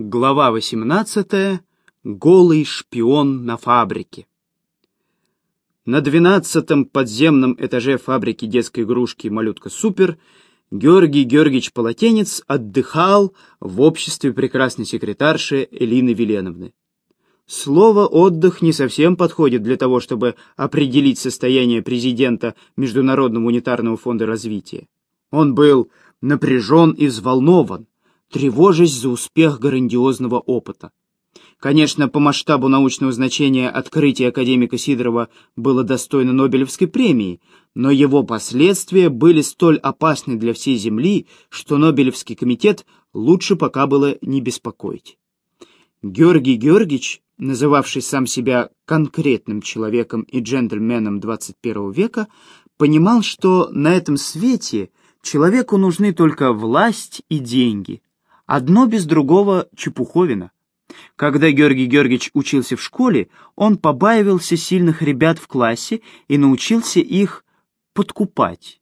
Глава 18. Голый шпион на фабрике. На двенадцатом подземном этаже фабрики детской игрушки «Малютка Супер» Георгий Георгиевич Полотенец отдыхал в обществе прекрасной секретарши Элины Веленовны. Слово «отдых» не совсем подходит для того, чтобы определить состояние президента Международного унитарного фонда развития. Он был напряжен и взволнован, тревожась за успех грандиозного опыта. Конечно, по масштабу научного значения открытие академика Сидорова было достойно Нобелевской премии, но его последствия были столь опасны для всей Земли, что Нобелевский комитет лучше пока было не беспокоить. Георгий Георгиевич, называвший сам себя конкретным человеком и джентльменом 21 века, понимал, что на этом свете человеку нужны только власть и деньги – Одно без другого чепуховина. Когда Георгий Георгиевич учился в школе, он побаивался сильных ребят в классе и научился их подкупать.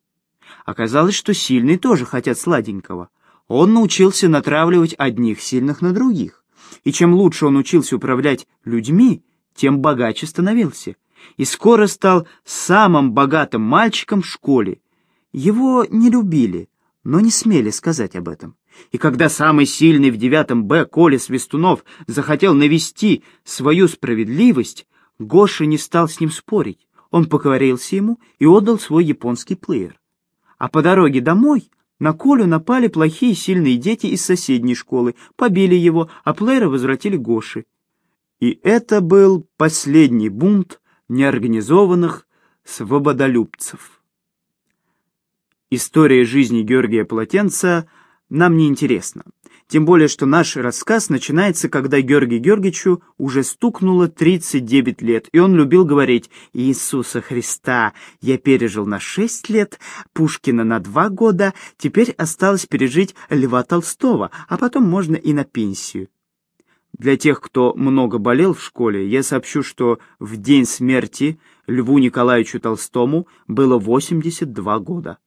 Оказалось, что сильные тоже хотят сладенького. Он научился натравливать одних сильных на других. И чем лучше он учился управлять людьми, тем богаче становился. И скоро стал самым богатым мальчиком в школе. Его не любили, но не смели сказать об этом. И когда самый сильный в девятом Б Коля Свистунов захотел навести свою справедливость, Гоша не стал с ним спорить. Он покорился ему и отдал свой японский плеер. А по дороге домой на Колю напали плохие сильные дети из соседней школы, побили его, а плеера возвратили Гоше. И это был последний бунт неорганизованных свободолюбцев. История жизни Георгия Полотенца — нам не интересно. Тем более, что наш рассказ начинается, когда Георгию Георгиевичу уже стукнуло 39 лет, и он любил говорить «Иисуса Христа я пережил на 6 лет, Пушкина на 2 года, теперь осталось пережить Льва Толстого, а потом можно и на пенсию». Для тех, кто много болел в школе, я сообщу, что в день смерти Льву Николаевичу Толстому было 82 года.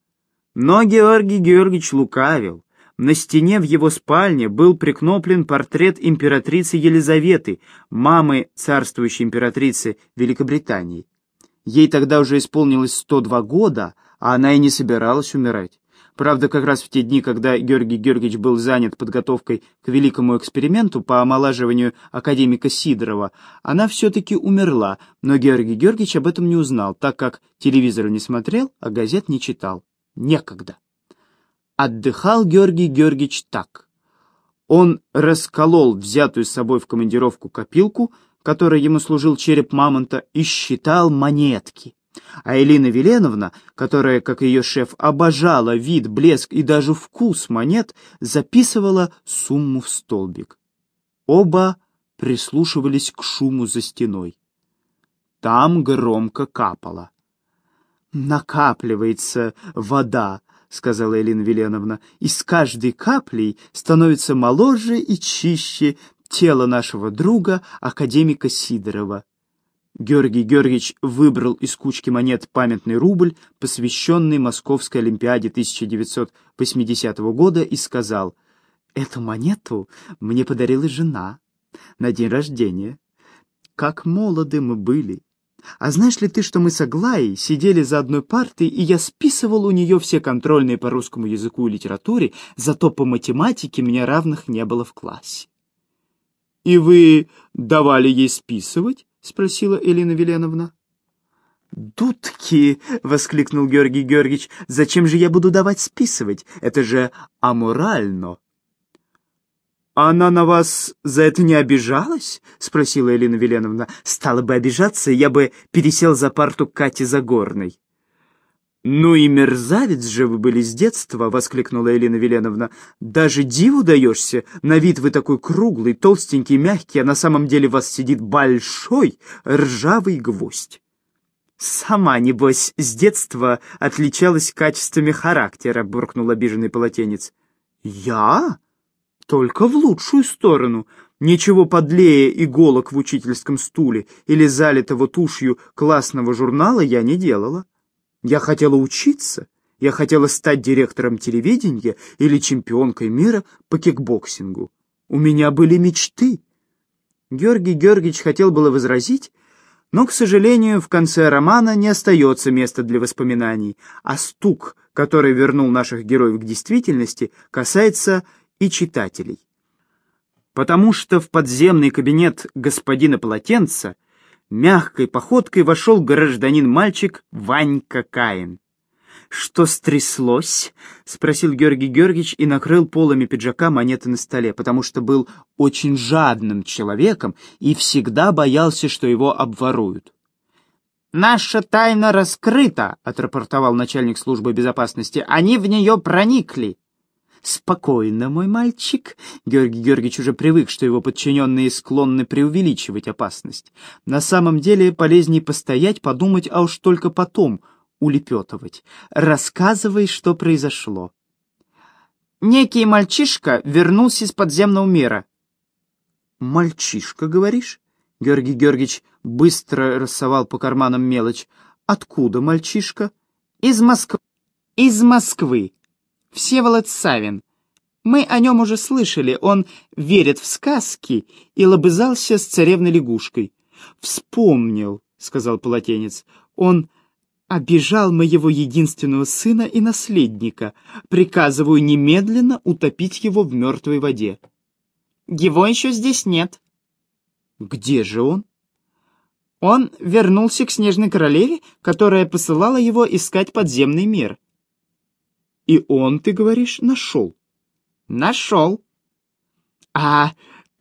Но Георгий Георгиевич лукавил. На стене в его спальне был прикноплен портрет императрицы Елизаветы, мамы царствующей императрицы Великобритании. Ей тогда уже исполнилось 102 года, а она и не собиралась умирать. Правда, как раз в те дни, когда Георгий Георгиевич был занят подготовкой к великому эксперименту по омолаживанию академика Сидорова, она все-таки умерла, но Георгий Георгиевич об этом не узнал, так как телевизор не смотрел, а газет не читал. Некогда. Отдыхал Георгий Георгиевич так. Он расколол взятую с собой в командировку копилку, которой ему служил череп мамонта, и считал монетки. А Элина Веленовна, которая, как ее шеф, обожала вид, блеск и даже вкус монет, записывала сумму в столбик. Оба прислушивались к шуму за стеной. Там громко капало. «Накапливается вода», — сказала Элина Веленовна, — «и с каждой каплей становится моложе и чище тело нашего друга, академика Сидорова». Георгий Георгиевич выбрал из кучки монет памятный рубль, посвященный Московской Олимпиаде 1980 года, и сказал, «Эту монету мне подарила жена на день рождения. Как молоды мы были!» А знаешь ли ты, что мы с Аглаей сидели за одной партой, и я списывал у нее все контрольные по русскому языку и литературе, зато по математике мне равных не было в классе. — И вы давали ей списывать? — спросила Элина Веленовна. «Дудки!» — воскликнул Георгий Георгиевич. «Зачем же я буду давать списывать? Это же аморально!» «Она на вас за это не обижалась?» — спросила Елена Веленовна. «Стала бы обижаться, я бы пересел за парту Кати Загорной». «Ну и мерзавец же вы были с детства!» — воскликнула Елена Веленовна. «Даже диву даешься! На вид вы такой круглый, толстенький, мягкий, а на самом деле вас сидит большой ржавый гвоздь!» «Сама, небось, с детства отличалась качествами характера», — буркнул обиженный полотенец. «Я?» Только в лучшую сторону. Ничего подлее иголок в учительском стуле или залитого тушью классного журнала я не делала. Я хотела учиться. Я хотела стать директором телевидения или чемпионкой мира по кикбоксингу. У меня были мечты». Георгий Георгиевич хотел было возразить, но, к сожалению, в конце романа не остается места для воспоминаний, а стук, который вернул наших героев к действительности, касается и читателей. Потому что в подземный кабинет господина Полотенца мягкой походкой вошел гражданин-мальчик Ванька Каин. «Что стряслось?» — спросил Георгий Георгиевич и накрыл полами пиджака монеты на столе, потому что был очень жадным человеком и всегда боялся, что его обворуют. «Наша тайна раскрыта», — отрапортовал начальник службы безопасности. «Они в нее проникли». «Спокойно, мой мальчик». Георгий Георгиевич уже привык, что его подчиненные склонны преувеличивать опасность. На самом деле полезнее постоять, подумать, а уж только потом — улепетывать. Рассказывай, что произошло. Некий мальчишка вернулся из подземного мира. «Мальчишка, говоришь?» Георгий Георгиевич быстро рассовал по карманам мелочь. «Откуда мальчишка?» «Из Москвы». «Из Москвы. Всеволод Савин. Мы о нем уже слышали. Он верит в сказки и лобызался с царевной лягушкой». «Вспомнил», — сказал полотенец. «Он обижал моего единственного сына и наследника. Приказываю немедленно утопить его в мертвой воде. Его еще здесь нет. Где же он? Он вернулся к Снежной Королеве, которая посылала его искать подземный мир. И он, ты говоришь, нашел? Нашел. А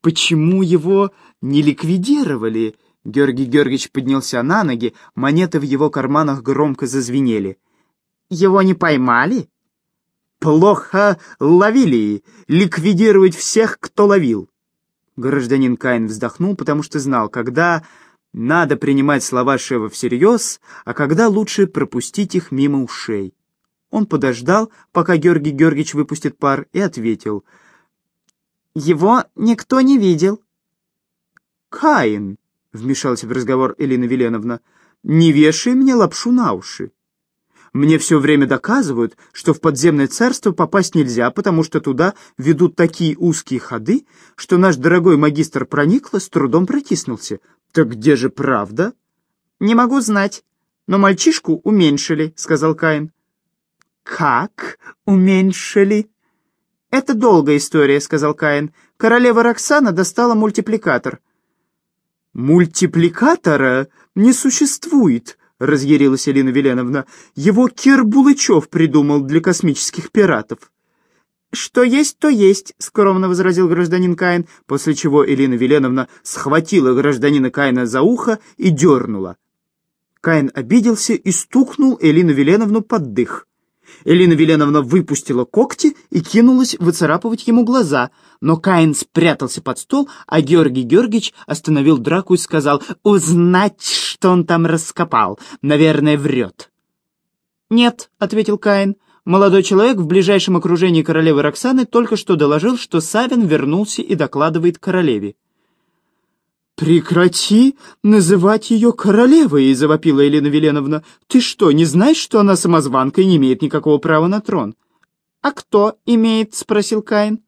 почему его не ликвидировали? Георгий Георгиевич поднялся на ноги, монеты в его карманах громко зазвенели. «Его не поймали?» «Плохо ловили, ликвидировать всех, кто ловил». Гражданин Каин вздохнул, потому что знал, когда надо принимать слова Шева всерьез, а когда лучше пропустить их мимо ушей. Он подождал, пока Георгий Георгиевич выпустит пар, и ответил. «Его никто не видел». «Каин», — вмешалась в разговор Элина Веленовна, — «не вешай мне лапшу на уши. Мне все время доказывают, что в подземное царство попасть нельзя, потому что туда ведут такие узкие ходы, что наш дорогой магистр проникла, с трудом протиснулся. Так где же правда?» «Не могу знать, но мальчишку уменьшили», — сказал Каин. «Как уменьшили?» «Это долгая история», — сказал Каин. «Королева Роксана достала мультипликатор». «Мультипликатора не существует», — разъярилась Елена Веленовна. «Его Кир Булычев придумал для космических пиратов». «Что есть, то есть», — скромно возразил гражданин Каин, после чего Елена Веленовна схватила гражданина Каина за ухо и дернула. Каин обиделся и стукнул Элину Веленовну под дых. Элина Веленовна выпустила когти и кинулась выцарапывать ему глаза, но Каин спрятался под стол, а Георгий Георгиевич остановил драку и сказал «Узнать, что он там раскопал. Наверное, врет». «Нет», — ответил Каин, — «молодой человек в ближайшем окружении королевы Роксаны только что доложил, что Савин вернулся и докладывает королеве». «Прекрати называть ее королевой!» — завопила Елена Веленовна. «Ты что, не знаешь, что она самозванка и не имеет никакого права на трон?» «А кто имеет?» — спросил Каин.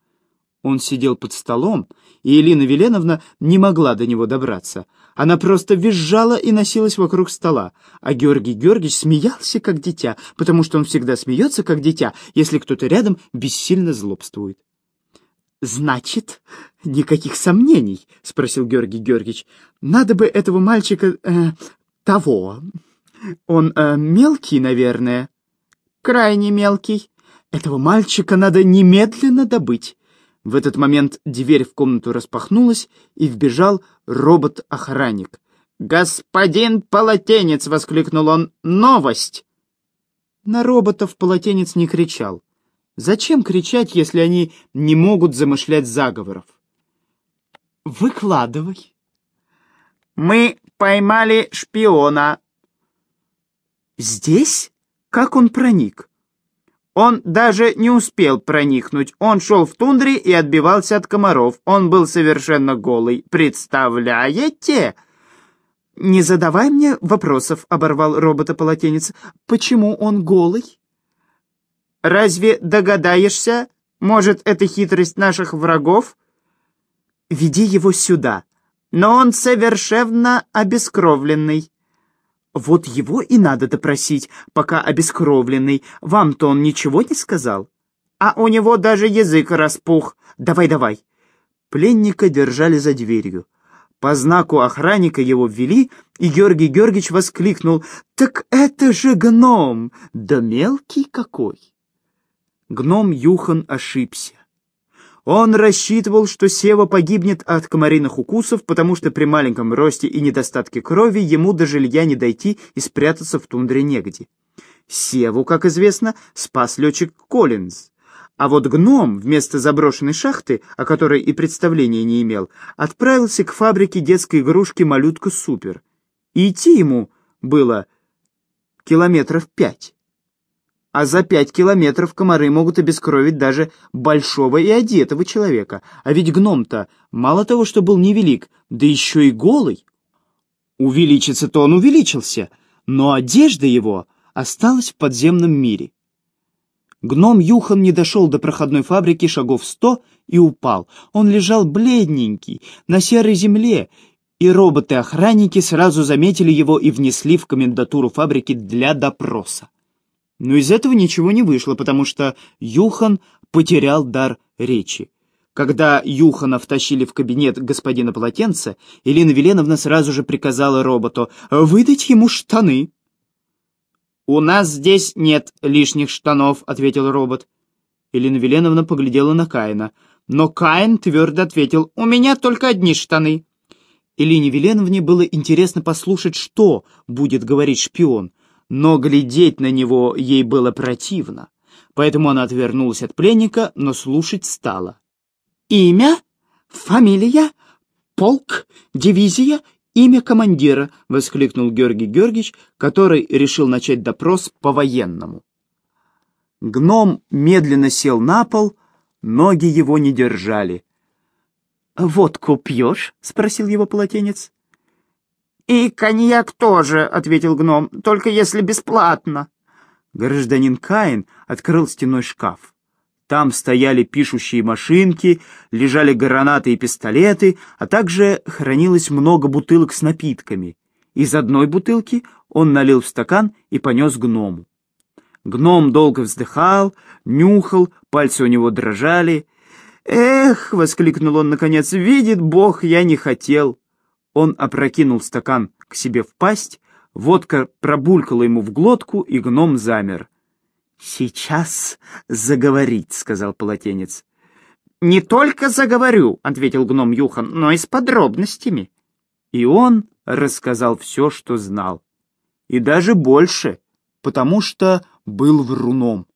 Он сидел под столом, и Елена Веленовна не могла до него добраться. Она просто визжала и носилась вокруг стола, а Георгий Георгиевич смеялся, как дитя, потому что он всегда смеется, как дитя, если кто-то рядом бессильно злобствует. «Значит, никаких сомнений?» — спросил Георгий Георгиевич. «Надо бы этого мальчика... Э, того. Он э, мелкий, наверное?» «Крайне мелкий. Этого мальчика надо немедленно добыть». В этот момент дверь в комнату распахнулась, и вбежал робот-охранник. «Господин полотенец!» — воскликнул он. «Новость!» На роботов полотенец не кричал. Зачем кричать, если они не могут замышлять заговоров? Выкладывай. Мы поймали шпиона. Здесь? Как он проник? Он даже не успел проникнуть. Он шел в тундре и отбивался от комаров. Он был совершенно голый. Представляете? «Не задавай мне вопросов», — оборвал робота-полотенец. «Почему он голый?» Разве догадаешься? Может, это хитрость наших врагов? веди его сюда. Но он совершенно обескровленный». «Вот его и надо допросить, пока обескровленный. Вам-то он ничего не сказал?» «А у него даже язык распух. Давай-давай». Пленника держали за дверью. По знаку охранника его ввели, и Георгий Георгиевич воскликнул «Так это же гном! Да мелкий какой!» Гном Юхан ошибся. Он рассчитывал, что Сева погибнет от комариных укусов, потому что при маленьком росте и недостатке крови ему до жилья не дойти и спрятаться в тундре негде. Севу, как известно, спас летчик Коллинз. А вот гном вместо заброшенной шахты, о которой и представления не имел, отправился к фабрике детской игрушки «Малютка Супер». И идти ему было километров пять. А за пять километров комары могут обескровить даже большого и одетого человека. А ведь гном-то мало того, что был невелик, да еще и голый. Увеличиться-то он увеличился, но одежда его осталась в подземном мире. Гном Юхан не дошел до проходной фабрики шагов сто и упал. Он лежал бледненький, на серой земле, и роботы-охранники сразу заметили его и внесли в комендатуру фабрики для допроса. Но из этого ничего не вышло, потому что Юхан потерял дар речи. Когда Юхана втащили в кабинет господина Полотенца, Елена Веленовна сразу же приказала роботу выдать ему штаны. «У нас здесь нет лишних штанов», — ответил робот. Елена Веленовна поглядела на Каина. Но Каин твердо ответил, «У меня только одни штаны». Елене Веленовне было интересно послушать, что будет говорить шпион, но глядеть на него ей было противно. Поэтому она отвернулась от пленника, но слушать стала. «Имя? Фамилия? Полк? Дивизия «Имя командира!» — воскликнул Георгий Георгиевич, который решил начать допрос по-военному. Гном медленно сел на пол, ноги его не держали. «Водку пьешь?» — спросил его полотенец. «И коньяк тоже», — ответил гном, — «только если бесплатно». Гражданин Каин открыл стеной шкаф. Там стояли пишущие машинки, лежали гранаты и пистолеты, а также хранилось много бутылок с напитками. Из одной бутылки он налил в стакан и понес гному. Гном долго вздыхал, нюхал, пальцы у него дрожали. «Эх!» — воскликнул он наконец. «Видит Бог, я не хотел!» Он опрокинул стакан к себе в пасть, водка пробулькала ему в глотку, и гном замер. «Сейчас заговорить», — сказал полотенец. «Не только заговорю», — ответил гном Юхан, — «но и с подробностями». И он рассказал все, что знал. И даже больше, потому что был вруном.